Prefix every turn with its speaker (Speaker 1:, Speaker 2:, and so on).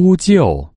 Speaker 1: 呼救。